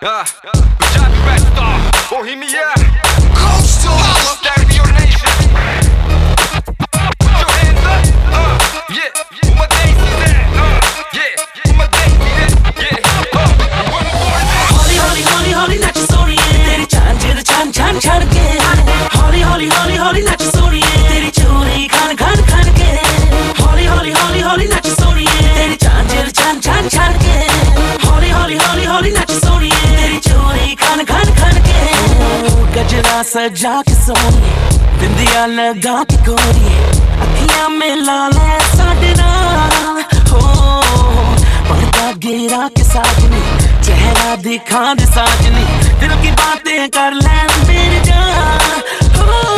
Ah. सजा के सोनी बिंदिया लगा के गोरी अखियाँ में लाल है साडना। हो पर्दा गिरा के साजनी, चेहरा दिखा दे साजनी। दिल की बातें कर ले मेरी जान। हो।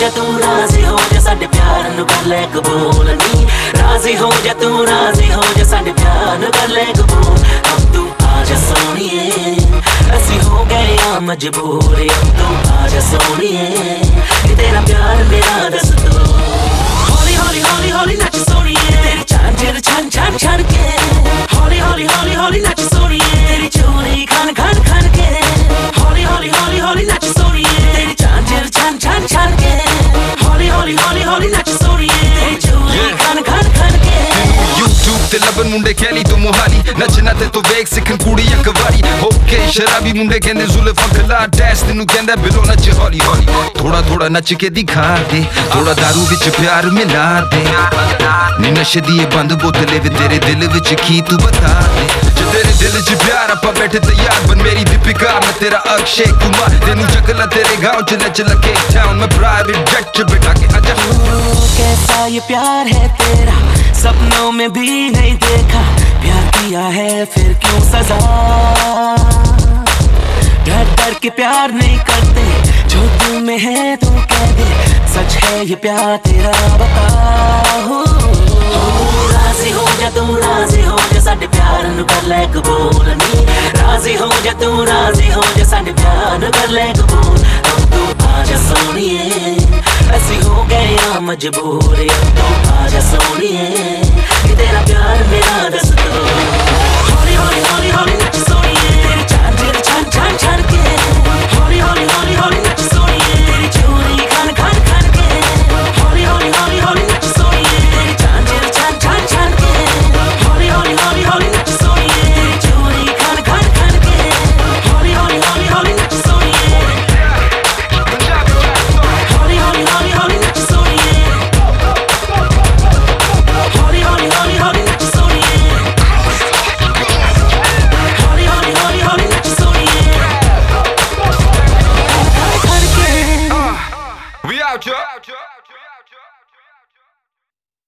ਜਾ ਤੂੰ ਰਾਜ਼ੀ ਹੋ ਜਾ, ਸਾਡੇ ਪਿਆਰ ਨੂੰ ਕਰ ਲੈ ਕਬੂਲ। ਨੀ ਰਾਜ਼ੀ ਹੋ ਜਾ, ਤੂੰ ਰਾਜ਼ੀ ਹੋ ਜਾ, ਸਾਡੇ ਪਿਆਰ ਨੂੰ ਕਰ ਲੈ ਕਬੂਲ। ਅਬ ਤੂੰ ਆ ਜਾ ਸੋਣੀਏ ਅਸੀਂ ਹੋ ਗਏ ਆ ਮਜਬੂਰ ਅਬ ਤੂੰ ਆ ਜਾ ਸੋਣੀਏ ਤੇਰਾ ਪਿਆਰ ਮੇਰਾ ਦਸਤੂਰ ਤੇ ਲੱਭਣ ਮੁੰਡੇ ਕਹਿਲੀ ਤੋਂ ਮੋਹਾਲੀ ਨੱਚਣਾ ਤੇ ਤੂੰ ਵੇਖ ਸਿੱਖਣ ਕੁੜੀ ਇੱਕ ਵਾਰੀ ਓਕੇ ਸ਼ਰਾਬੀ ਮੁੰਡੇ ਕਹਿੰਦੇ ਜ਼ੁਲਫਾਂ ਖਲਾ ਡੈਸ ਤੈਨੂੰ ਕਹਿੰਦਾ ਬਿਲੋ ਨੱਚ ਹੌਲੀ ਹੌਲੀ ਥੋੜਾ ਥੋੜਾ ਨੱਚ ਕੇ ਦਿਖਾ ਦੇ ਥੋੜਾ दारू ਵਿੱਚ ਪਿਆਰ ਮਿਲਾ ਦੇ ਨੀ ਨਸ਼ੇ ਦੀ ਇਹ ਬੰਦ ਬੋਤਲੇ ਵੀ ਤੇਰੇ ਦਿਲ ਵਿੱਚ ਕੀ ਤੂੰ ਬਤਾ ਦੇ ਜੇ ਤੇਰੇ ਦਿਲ 'ਚ ਪਿਆਰ ਆਪਾਂ ਬੈਠੇ ਤਿਆਰ ਬਨ ਮੇਰੀ ਦੀਪਿਕਾ ਮੈਂ ਤੇਰਾ ਅਕਸ਼ੇ ਕੁਮਾਰ ਤੈਨੂੰ ਚੱਕਲਾ ਤੇਰੇ ਗਾਉਂ 'ਚ ਨੱਚ ਲੱਗੇ ਟਾਊਨ ਮੈਂ ਪ੍ਰਾਈਵੇਟ ਜੈਟ 'ਚ ਬਿਠਾ ਕੇ ਆਜਾ ओ, कैसा ये प्यार है तेरा सपनों में भी नहीं देखा। प्यार किया है, फिर क्यों सजा? डर डर के प्यार नहीं करते। जो तुम में है, तू कह दे। सच है, ये प्यार तेरा बता। हो, राज़ी हो जा तू, राज़ी हो जा साडे प्यार नु कर ले कबूल। नी राज़ी हो जा तू, राज़ी हो जा साडे प्यार नु कर ले कबूल। अब तू आ जा सोनिए। मजबूर अब तो आ जा सोनिए तेरा प्यार मेरा दस्तूर।